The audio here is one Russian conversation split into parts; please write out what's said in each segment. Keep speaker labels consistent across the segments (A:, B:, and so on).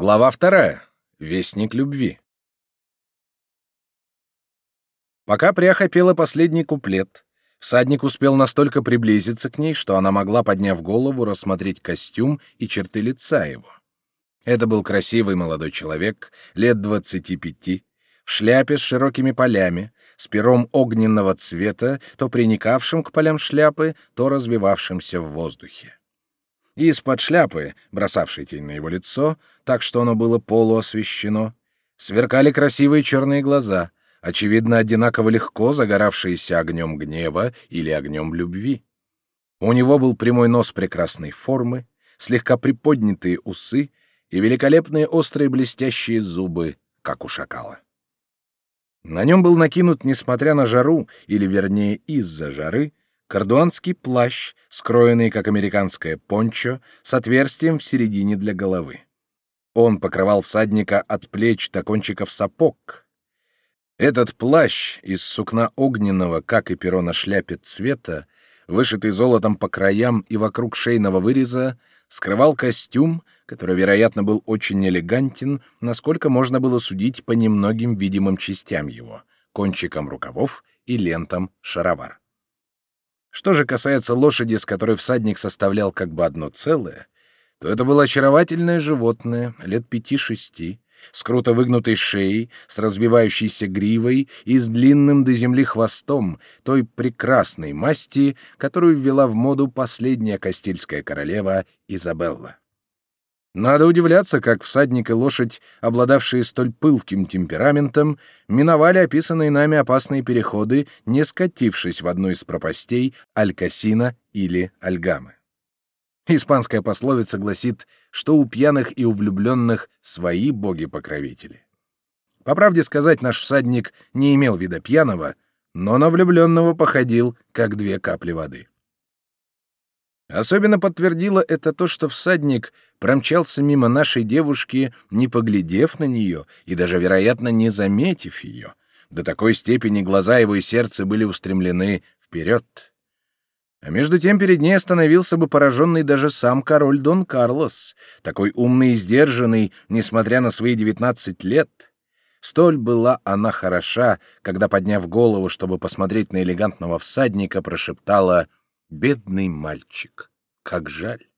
A: Глава вторая. Вестник любви. Пока пряха пела последний куплет, всадник успел настолько приблизиться к ней, что она могла, подняв голову, рассмотреть костюм и черты лица его. Это был красивый молодой человек, лет двадцати пяти, в шляпе с широкими полями, с пером огненного цвета, то приникавшим к полям шляпы, то развивавшимся в воздухе и из-под шляпы, бросавшей тень на его лицо, так что оно было полуосвещено, сверкали красивые черные глаза, очевидно, одинаково легко загоравшиеся огнем гнева или огнем любви. У него был прямой нос прекрасной формы, слегка приподнятые усы и великолепные острые блестящие зубы, как у шакала. На нем был накинут, несмотря на жару, или вернее из-за жары, Кордуанский плащ, скроенный как американское пончо, с отверстием в середине для головы. Он покрывал всадника от плеч до кончиков сапог. Этот плащ из сукна огненного, как и перо на шляпе цвета, вышитый золотом по краям и вокруг шейного выреза, скрывал костюм, который, вероятно, был очень элегантен, насколько можно было судить по немногим видимым частям его — кончикам рукавов и лентам шаровар. Что же касается лошади, с которой всадник составлял как бы одно целое, то это было очаровательное животное, лет пяти-шести, с круто выгнутой шеей, с развивающейся гривой и с длинным до земли хвостом той прекрасной масти, которую ввела в моду последняя кастильская королева Изабелла. Надо удивляться, как всадник и лошадь, обладавшие столь пылким темпераментом, миновали описанные нами опасные переходы, не скатившись в одну из пропастей Алькасина или Альгамы. Испанская пословица гласит, что у пьяных и у влюбленных свои боги-покровители. По правде сказать, наш всадник не имел вида пьяного, но на влюбленного походил, как две капли воды. Особенно подтвердило это то, что всадник промчался мимо нашей девушки, не поглядев на нее и даже, вероятно, не заметив ее. До такой степени глаза его и сердце были устремлены вперед. А между тем перед ней остановился бы пораженный даже сам король Дон Карлос, такой умный и сдержанный, несмотря на свои девятнадцать лет. Столь была она хороша, когда, подняв голову, чтобы посмотреть на элегантного всадника, прошептала — Бедный мальчик, как жаль.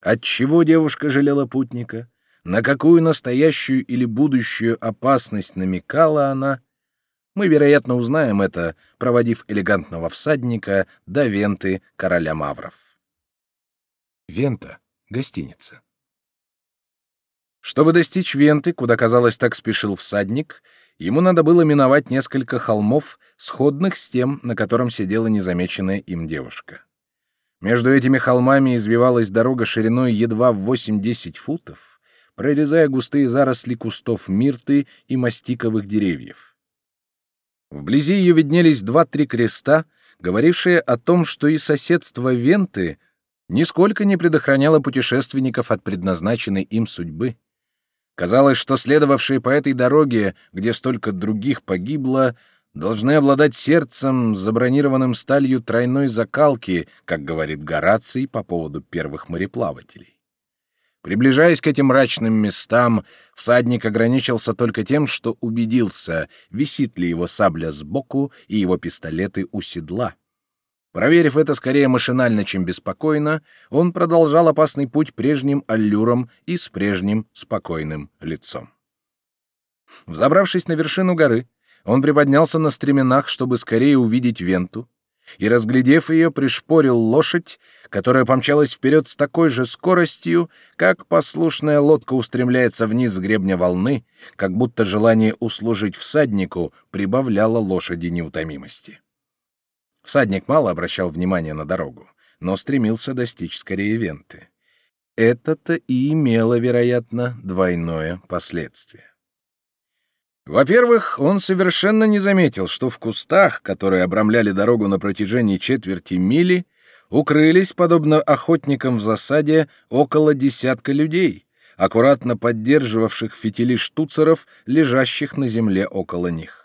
A: Отчего девушка жалела путника? На какую настоящую или будущую опасность намекала она? Мы, вероятно, узнаем это, проводив элегантного всадника до Венты короля Мавров. Вента — гостиница. Чтобы достичь Венты, куда, казалось, так спешил всадник, ему надо было миновать несколько холмов, сходных с тем, на котором сидела незамеченная им девушка. Между этими холмами извивалась дорога шириной едва в 8-10 футов, прорезая густые заросли кустов мирты и мастиковых деревьев. Вблизи ее виднелись два-три креста, говорившие о том, что и соседство Венты нисколько не предохраняло путешественников от предназначенной им судьбы. Казалось, что следовавшие по этой дороге, где столько других погибло, должны обладать сердцем, забронированным сталью тройной закалки, как говорит Гораций по поводу первых мореплавателей. Приближаясь к этим мрачным местам, всадник ограничился только тем, что убедился, висит ли его сабля сбоку и его пистолеты у седла. Проверив это скорее машинально, чем беспокойно, он продолжал опасный путь прежним аллюром и с прежним спокойным лицом. Взобравшись на вершину горы, он приподнялся на стременах, чтобы скорее увидеть Венту, и, разглядев ее, пришпорил лошадь, которая помчалась вперед с такой же скоростью, как послушная лодка устремляется вниз с гребня волны, как будто желание услужить всаднику прибавляло лошади неутомимости. Всадник мало обращал внимания на дорогу, но стремился достичь скорее Венты. Это-то и имело, вероятно, двойное последствие. Во-первых, он совершенно не заметил, что в кустах, которые обрамляли дорогу на протяжении четверти мили, укрылись, подобно охотникам в засаде, около десятка людей, аккуратно поддерживавших фитили штуцеров, лежащих на земле около них.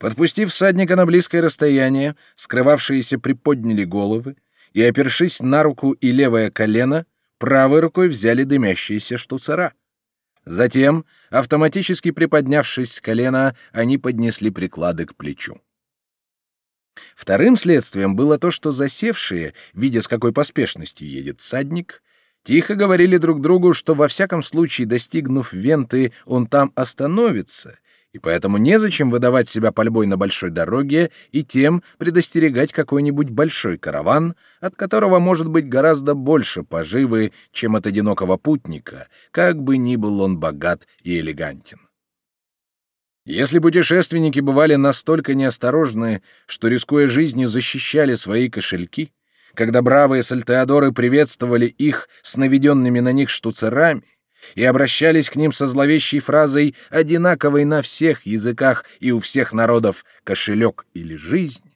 A: Подпустив всадника на близкое расстояние, скрывавшиеся приподняли головы и, опершись на руку и левое колено, правой рукой взяли дымящиеся штуцера. Затем, автоматически приподнявшись с колена, они поднесли приклады к плечу. Вторым следствием было то, что засевшие, видя с какой поспешностью едет садник, тихо говорили друг другу, что во всяком случае, достигнув Венты, он там остановится и поэтому незачем выдавать себя пальбой на большой дороге и тем предостерегать какой-нибудь большой караван, от которого может быть гораздо больше поживы, чем от одинокого путника, как бы ни был он богат и элегантен. Если путешественники бывали настолько неосторожны, что, рискуя жизнью, защищали свои кошельки, когда бравые сальтеодоры приветствовали их с наведенными на них штуцерами, и обращались к ним со зловещей фразой, одинаковой на всех языках и у всех народов «кошелек» или «жизнь»,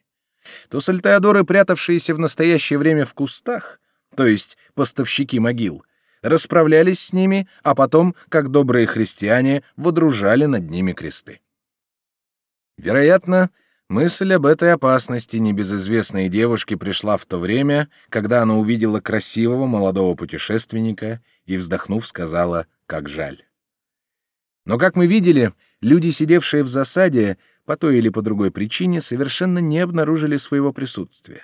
A: то сальтеодоры, прятавшиеся в настоящее время в кустах, то есть поставщики могил, расправлялись с ними, а потом, как добрые христиане, водружали над ними кресты. Вероятно, мысль об этой опасности небезызвестной девушке пришла в то время, когда она увидела красивого молодого путешественника и, вздохнув, сказала, как жаль. Но, как мы видели, люди, сидевшие в засаде, по той или по другой причине, совершенно не обнаружили своего присутствия.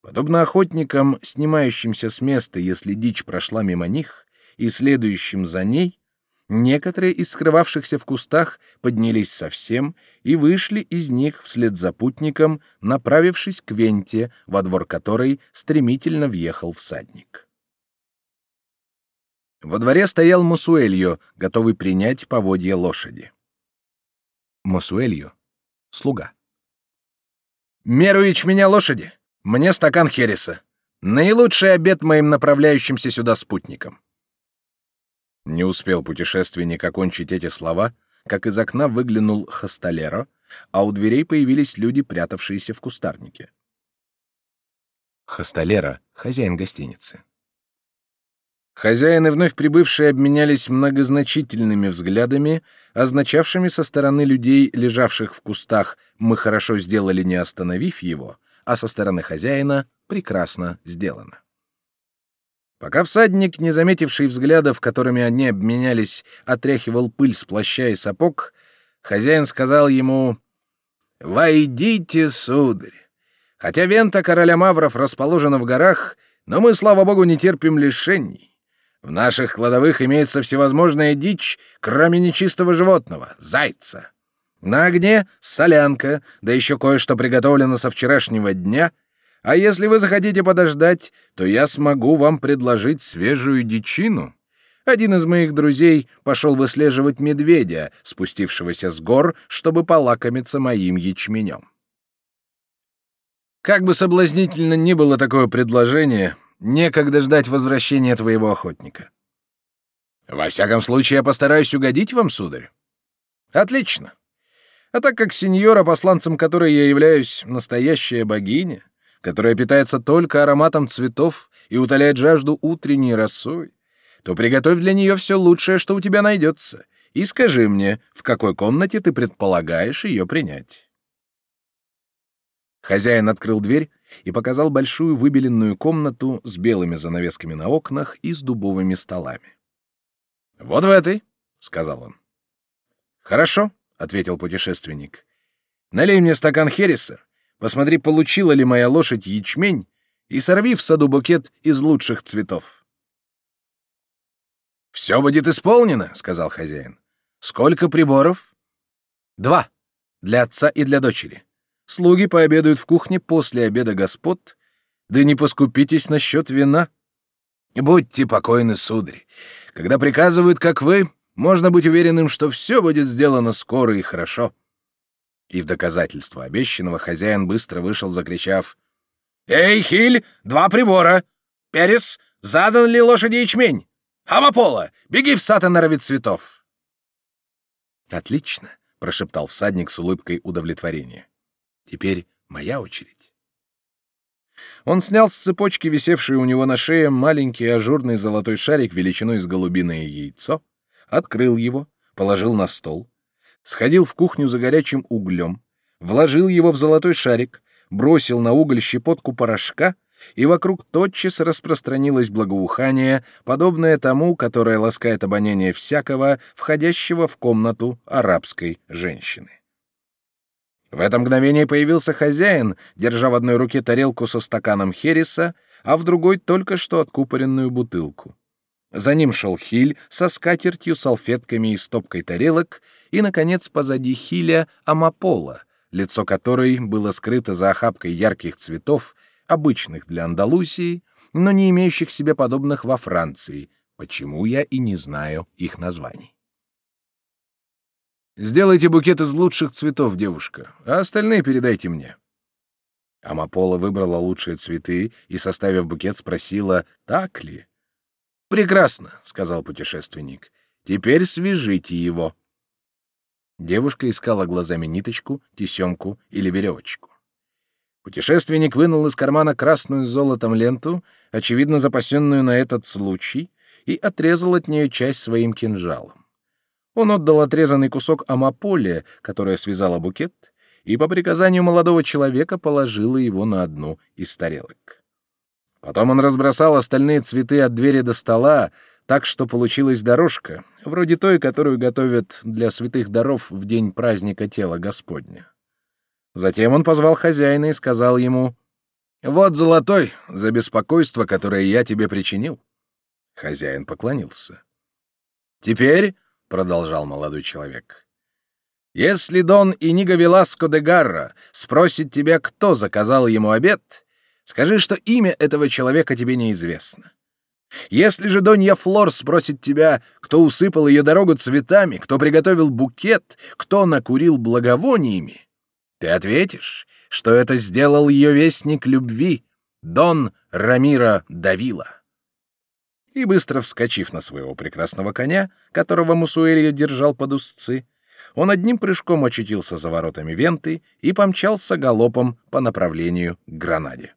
A: Подобно охотникам, снимающимся с места, если дичь прошла мимо них, и следующим за ней, некоторые из скрывавшихся в кустах поднялись совсем и вышли из них вслед за путником, направившись к венте, во двор которой стремительно въехал всадник. Во дворе стоял Мусуэльо, готовый принять поводья лошади. Мусуэльо — слуга. «Меру ячменя лошади! Мне стакан хереса! Наилучший обед моим направляющимся сюда спутникам!» Не успел путешественник окончить эти слова, как из окна выглянул Хосталеро, а у дверей появились люди, прятавшиеся в кустарнике. Хосталеро — хозяин гостиницы. Хозяин и вновь прибывшие обменялись многозначительными взглядами, означавшими со стороны людей, лежавших в кустах, «мы хорошо сделали, не остановив его», а со стороны хозяина «прекрасно сделано». Пока всадник, не заметивший взглядов, которыми они обменялись, отряхивал пыль с плаща и сапог, хозяин сказал ему «Войдите, сударь! Хотя вента короля Мавров расположена в горах, но мы, слава богу, не терпим лишений. В наших кладовых имеется всевозможная дичь, кроме нечистого животного — зайца. На огне — солянка, да еще кое-что приготовлено со вчерашнего дня. А если вы захотите подождать, то я смогу вам предложить свежую дичину. Один из моих друзей пошел выслеживать медведя, спустившегося с гор, чтобы полакомиться моим ячменем. Как бы соблазнительно ни было такое предложение, Некогда ждать возвращения твоего охотника. Во всяком случае, я постараюсь угодить вам, сударь. Отлично. А так как сеньора, посланцем которой я являюсь, настоящая богиня, которая питается только ароматом цветов и утоляет жажду утренней росой, то приготовь для нее все лучшее, что у тебя найдется, и скажи мне, в какой комнате ты предполагаешь ее принять. Хозяин открыл дверь и показал большую выбеленную комнату с белыми занавесками на окнах и с дубовыми столами. «Вот в этой», — сказал он. «Хорошо», — ответил путешественник. «Налей мне стакан хереса, посмотри, получила ли моя лошадь ячмень, и сорви в саду букет из лучших цветов». «Все будет исполнено», — сказал хозяин. «Сколько приборов?» «Два. Для отца и для дочери. Слуги пообедают в кухне после обеда господ, да не поскупитесь насчет вина. Будьте покойны, сударь. Когда приказывают, как вы, можно быть уверенным, что все будет сделано скоро и хорошо. И в доказательство обещанного хозяин быстро вышел, закричав. «Эй, Хиль, два прибора! Перес, задан ли лошади ячмень? Амапола, беги в сад и норовит цветов!» «Отлично!» — прошептал всадник с улыбкой удовлетворения. Теперь моя очередь. Он снял с цепочки, висевшей у него на шее, маленький ажурный золотой шарик величиной с голубиное яйцо, открыл его, положил на стол, сходил в кухню за горячим углем, вложил его в золотой шарик, бросил на уголь щепотку порошка, и вокруг тотчас распространилось благоухание, подобное тому, которое ласкает обоняние всякого, входящего в комнату арабской женщины. В это мгновение появился хозяин, держа в одной руке тарелку со стаканом хереса, а в другой только что откупоренную бутылку. За ним шел Хиль со скатертью, салфетками и стопкой тарелок, и, наконец, позади Хиля Амапола, лицо которой было скрыто за охапкой ярких цветов, обычных для Андалусии, но не имеющих себе подобных во Франции, почему я и не знаю их названий. Сделайте букет из лучших цветов, девушка, а остальные передайте мне. Амапола выбрала лучшие цветы и, составив букет, спросила, так ли. «Прекрасно», — сказал путешественник. «Теперь свяжите его». Девушка искала глазами ниточку, тесемку или веревочку. Путешественник вынул из кармана красную с золотом ленту, очевидно запасенную на этот случай, и отрезал от нее часть своим кинжалом. Он отдал отрезанный кусок амаполе, которая связала букет, и по приказанию молодого человека положила его на одну из тарелок. Потом он разбросал остальные цветы от двери до стола, так что получилась дорожка, вроде той, которую готовят для святых даров в день праздника тела Господня. Затем он позвал хозяина и сказал ему, «Вот золотой за беспокойство, которое я тебе причинил». Хозяин поклонился. «Теперь продолжал молодой человек. Если Дон Иниго Веласко де Гарра спросит тебя, кто заказал ему обед, скажи, что имя этого человека тебе неизвестно. Если же Донья Флор спросит тебя, кто усыпал ее дорогу цветами, кто приготовил букет, кто накурил благовониями, ты ответишь, что это сделал ее вестник любви, Дон Рамира Давила и, быстро вскочив на своего прекрасного коня, которого Мусуэльо держал под узцы, он одним прыжком очутился за воротами Венты и помчался галопом по направлению к Гранаде.